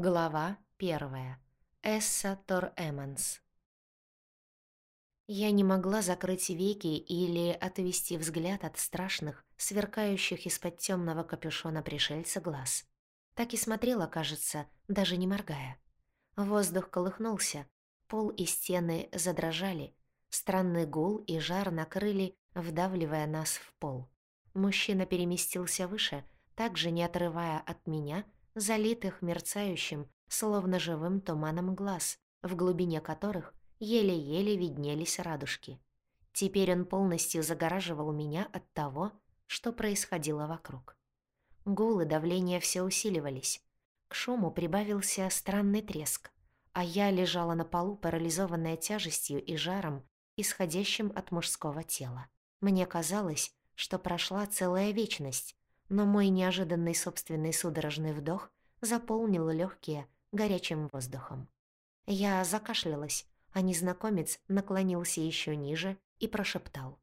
Глава первая. Эсса Тор Эммонс. Я не могла закрыть веки или отвести взгляд от страшных, сверкающих из-под темного капюшона пришельца глаз. Так и смотрела, кажется, даже не моргая. Воздух колыхнулся, пол и стены задрожали, странный гул и жар накрыли, вдавливая нас в пол. Мужчина переместился выше, также не отрывая от меня — залитых мерцающим, словно живым туманом глаз, в глубине которых еле-еле виднелись радужки. Теперь он полностью загораживал меня от того, что происходило вокруг. Гул и давление все усиливались. К шуму прибавился странный треск, а я лежала на полу, парализованная тяжестью и жаром, исходящим от мужского тела. Мне казалось, что прошла целая вечность, но мой неожиданный собственный судорожный вдох заполнил легкие горячим воздухом. Я закашлялась, а незнакомец наклонился еще ниже и прошептал.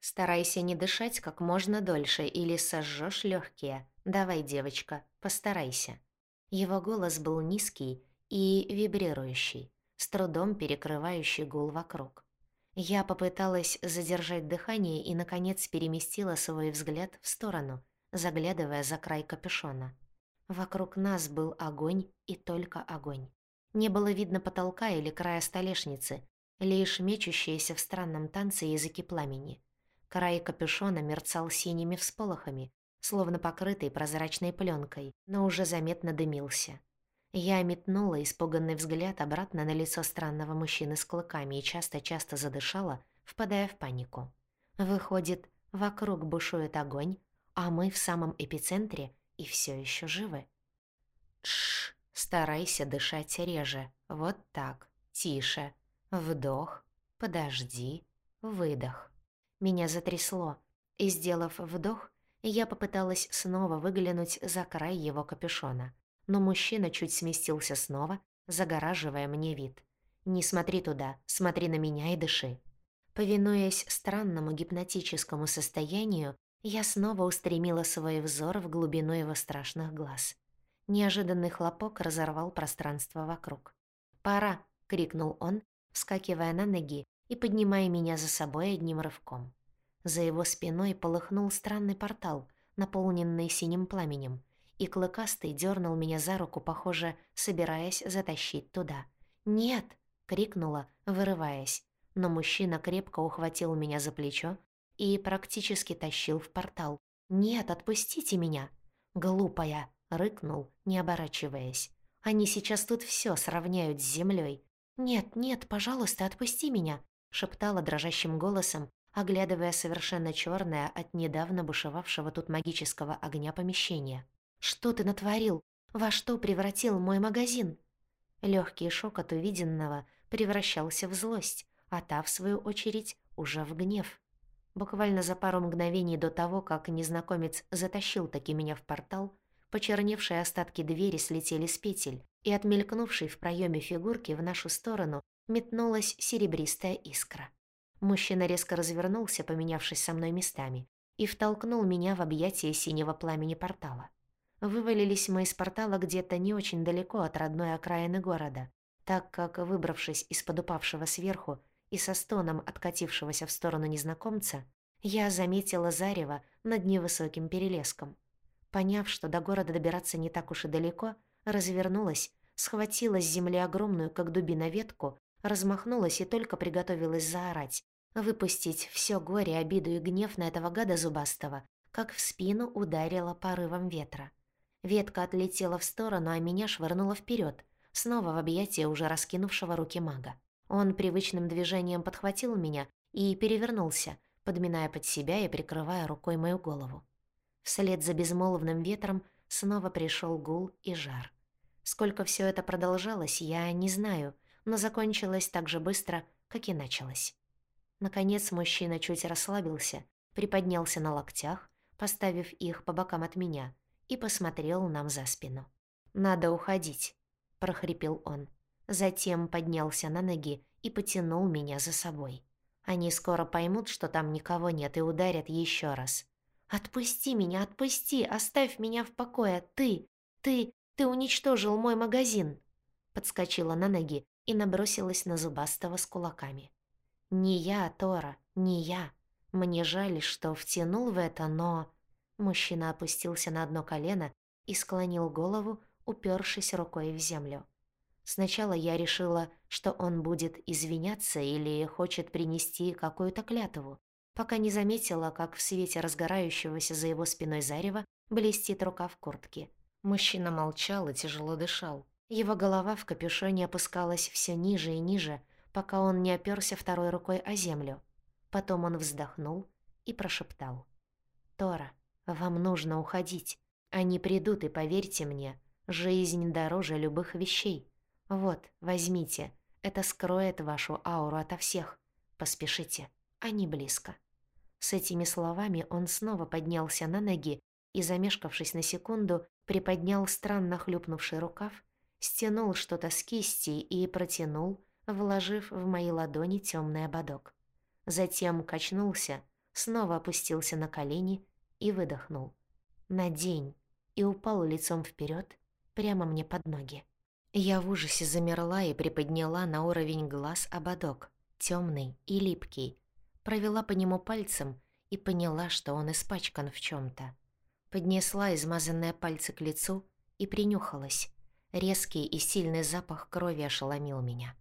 «Старайся не дышать как можно дольше, или сожжешь легкие. Давай, девочка, постарайся». Его голос был низкий и вибрирующий, с трудом перекрывающий гул вокруг. Я попыталась задержать дыхание и, наконец, переместила свой взгляд в сторону, заглядывая за край капюшона. Вокруг нас был огонь и только огонь. Не было видно потолка или края столешницы, лишь мечущиеся в странном танце языки пламени. Край капюшона мерцал синими всполохами, словно покрытый прозрачной пленкой, но уже заметно дымился. Я метнула испуганный взгляд обратно на лицо странного мужчины с клыками и часто-часто задышала, впадая в панику. Выходит, вокруг бушует огонь, а мы в самом эпицентре и все еще живы. Шш, старайся дышать реже. Вот так. Тише. Вдох. Подожди. Выдох. Меня затрясло, и, сделав вдох, я попыталась снова выглянуть за край его капюшона. Но мужчина чуть сместился снова, загораживая мне вид. «Не смотри туда, смотри на меня и дыши». Повинуясь странному гипнотическому состоянию, я снова устремила свой взор в глубину его страшных глаз. Неожиданный хлопок разорвал пространство вокруг. «Пора!» — крикнул он, вскакивая на ноги и поднимая меня за собой одним рывком. За его спиной полыхнул странный портал, наполненный синим пламенем, и Клыкастый дернул меня за руку, похоже, собираясь затащить туда. «Нет!» — крикнула, вырываясь, но мужчина крепко ухватил меня за плечо и практически тащил в портал. «Нет, отпустите меня!» «Глупая!» — рыкнул, не оборачиваясь. «Они сейчас тут все сравняют с землей. «Нет, нет, пожалуйста, отпусти меня!» — шептала дрожащим голосом, оглядывая совершенно черное от недавно бушевавшего тут магического огня помещение. «Что ты натворил? Во что превратил мой магазин?» Легкий шок от увиденного превращался в злость, а та, в свою очередь, уже в гнев. Буквально за пару мгновений до того, как незнакомец затащил таки меня в портал, почерневшие остатки двери слетели с петель, и от мелькнувшей в проеме фигурки в нашу сторону метнулась серебристая искра. Мужчина резко развернулся, поменявшись со мной местами, и втолкнул меня в объятия синего пламени портала. Вывалились мы из портала где-то не очень далеко от родной окраины города, так как, выбравшись из-под упавшего сверху, и со стоном откатившегося в сторону незнакомца, я заметила зарево над невысоким перелеском. Поняв, что до города добираться не так уж и далеко, развернулась, схватила с земли огромную, как дубина, ветку, размахнулась и только приготовилась заорать, выпустить все горе, обиду и гнев на этого гада зубастого, как в спину ударила порывом ветра. Ветка отлетела в сторону, а меня швырнула вперед, снова в объятия уже раскинувшего руки мага. Он привычным движением подхватил меня и перевернулся, подминая под себя и прикрывая рукой мою голову. Вслед за безмолвным ветром снова пришел гул и жар. Сколько все это продолжалось, я не знаю, но закончилось так же быстро, как и началось. Наконец мужчина чуть расслабился, приподнялся на локтях, поставив их по бокам от меня, и посмотрел нам за спину. «Надо уходить», — прохрипел он. Затем поднялся на ноги и потянул меня за собой. Они скоро поймут, что там никого нет, и ударят еще раз. «Отпусти меня, отпусти! Оставь меня в покое! Ты! Ты! Ты уничтожил мой магазин!» Подскочила на ноги и набросилась на Зубастого с кулаками. «Не я, Тора, не я. Мне жаль, что втянул в это, но...» Мужчина опустился на одно колено и склонил голову, упершись рукой в землю. Сначала я решила, что он будет извиняться или хочет принести какую-то клятву, пока не заметила, как в свете разгорающегося за его спиной зарева блестит рука в куртке. Мужчина молчал и тяжело дышал. Его голова в капюшоне опускалась все ниже и ниже, пока он не оперся второй рукой о землю. Потом он вздохнул и прошептал. «Тора, вам нужно уходить. Они придут, и поверьте мне, жизнь дороже любых вещей. Вот, возьмите, это скроет вашу ауру ото всех. Поспешите, они близко». С этими словами он снова поднялся на ноги и, замешкавшись на секунду, приподнял странно хлюпнувший рукав, стянул что-то с кисти и протянул, вложив в мои ладони темный ободок. Затем качнулся, снова опустился на колени и выдохнул. «Надень!» и упал лицом вперед прямо мне под ноги. Я в ужасе замерла и приподняла на уровень глаз ободок, темный и липкий, провела по нему пальцем и поняла, что он испачкан в чем то Поднесла измазанные пальцы к лицу и принюхалась. Резкий и сильный запах крови ошеломил меня.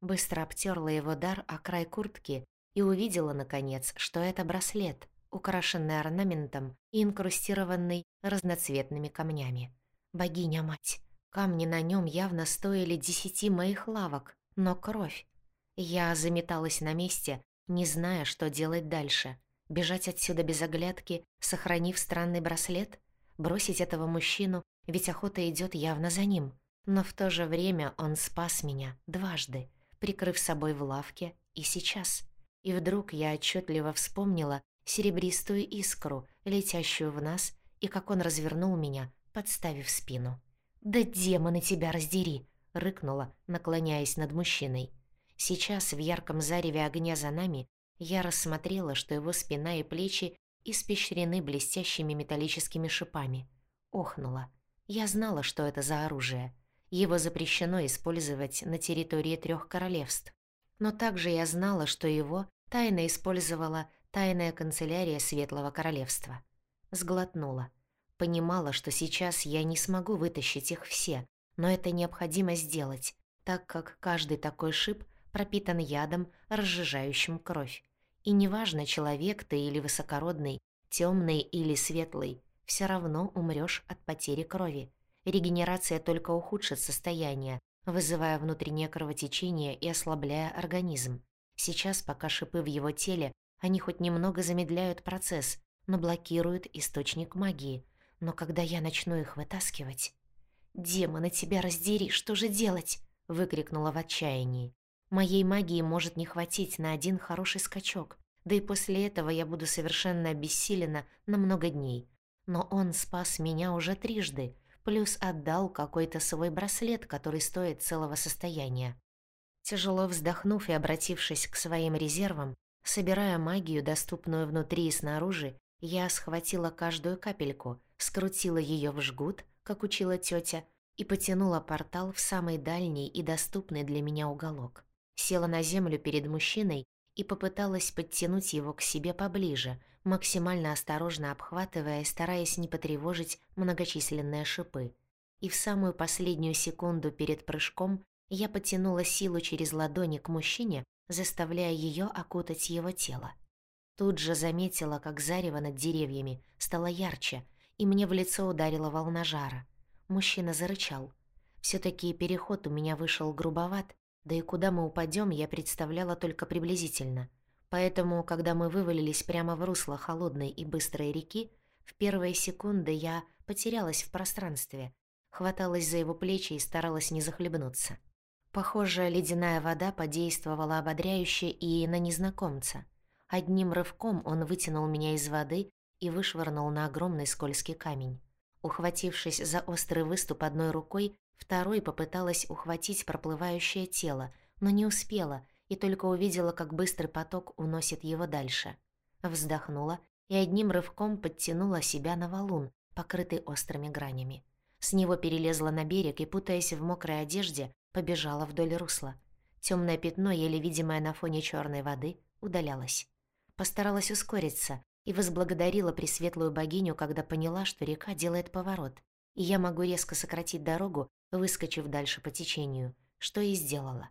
Быстро обтерла его дар о край куртки и увидела, наконец, что это браслет, украшенный орнаментом и инкрустированный разноцветными камнями. Богиня-мать, камни на нем явно стоили десяти моих лавок, но кровь. Я заметалась на месте, не зная, что делать дальше. Бежать отсюда без оглядки, сохранив странный браслет? Бросить этого мужчину, ведь охота идет явно за ним. Но в то же время он спас меня дважды, прикрыв собой в лавке и сейчас. И вдруг я отчетливо вспомнила серебристую искру, летящую в нас, и как он развернул меня, подставив спину. «Да демоны тебя раздери!» — рыкнула, наклоняясь над мужчиной. Сейчас в ярком зареве огня за нами я рассмотрела, что его спина и плечи испещрены блестящими металлическими шипами. Охнула. Я знала, что это за оружие. Его запрещено использовать на территории трех королевств. Но также я знала, что его тайно использовала тайная канцелярия Светлого Королевства. Сглотнула. Понимала, что сейчас я не смогу вытащить их все, но это необходимо сделать, так как каждый такой шип пропитан ядом, разжижающим кровь. И неважно, человек ты или высокородный, темный или светлый, все равно умрешь от потери крови. Регенерация только ухудшит состояние, вызывая внутреннее кровотечение и ослабляя организм. Сейчас, пока шипы в его теле, они хоть немного замедляют процесс, но блокируют источник магии. Но когда я начну их вытаскивать... «Демона, тебя раздери, что же делать?» — выкрикнула в отчаянии. Моей магии может не хватить на один хороший скачок, да и после этого я буду совершенно обессилена на много дней. Но он спас меня уже трижды, плюс отдал какой-то свой браслет, который стоит целого состояния. Тяжело вздохнув и обратившись к своим резервам, собирая магию, доступную внутри и снаружи, я схватила каждую капельку, скрутила ее в жгут, как учила тетя, и потянула портал в самый дальний и доступный для меня уголок села на землю перед мужчиной и попыталась подтянуть его к себе поближе, максимально осторожно обхватывая стараясь не потревожить многочисленные шипы. И в самую последнюю секунду перед прыжком я потянула силу через ладони к мужчине, заставляя ее окутать его тело. Тут же заметила, как зарево над деревьями стало ярче, и мне в лицо ударила волна жара. Мужчина зарычал. все таки переход у меня вышел грубоват, да и куда мы упадем, я представляла только приблизительно. Поэтому, когда мы вывалились прямо в русло холодной и быстрой реки, в первые секунды я потерялась в пространстве, хваталась за его плечи и старалась не захлебнуться. Похоже, ледяная вода подействовала ободряюще и на незнакомца. Одним рывком он вытянул меня из воды и вышвырнул на огромный скользкий камень. Ухватившись за острый выступ одной рукой, Второй попыталась ухватить проплывающее тело, но не успела и только увидела, как быстрый поток уносит его дальше. Вздохнула и одним рывком подтянула себя на валун, покрытый острыми гранями. С него перелезла на берег и, путаясь в мокрой одежде, побежала вдоль русла. Темное пятно, еле видимое на фоне черной воды, удалялось. Постаралась ускориться и возблагодарила Пресветлую богиню, когда поняла, что река делает поворот, и я могу резко сократить дорогу, выскочив дальше по течению, что и сделала.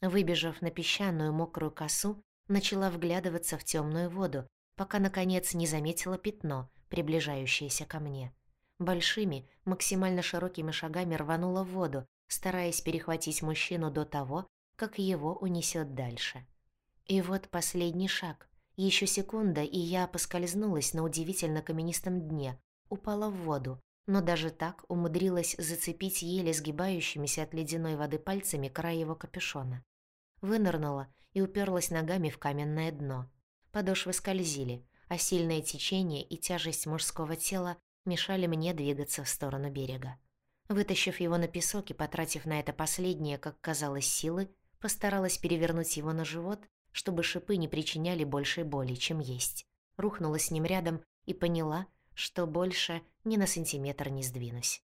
Выбежав на песчаную мокрую косу, начала вглядываться в темную воду, пока, наконец, не заметила пятно, приближающееся ко мне. Большими, максимально широкими шагами рванула в воду, стараясь перехватить мужчину до того, как его унесет дальше. И вот последний шаг. Еще секунда, и я поскользнулась на удивительно каменистом дне, упала в воду, но даже так умудрилась зацепить еле сгибающимися от ледяной воды пальцами край его капюшона. Вынырнула и уперлась ногами в каменное дно. Подошвы скользили, а сильное течение и тяжесть мужского тела мешали мне двигаться в сторону берега. Вытащив его на песок и потратив на это последнее, как казалось, силы, постаралась перевернуть его на живот, чтобы шипы не причиняли большей боли, чем есть. Рухнула с ним рядом и поняла, что больше ни на сантиметр не сдвинусь.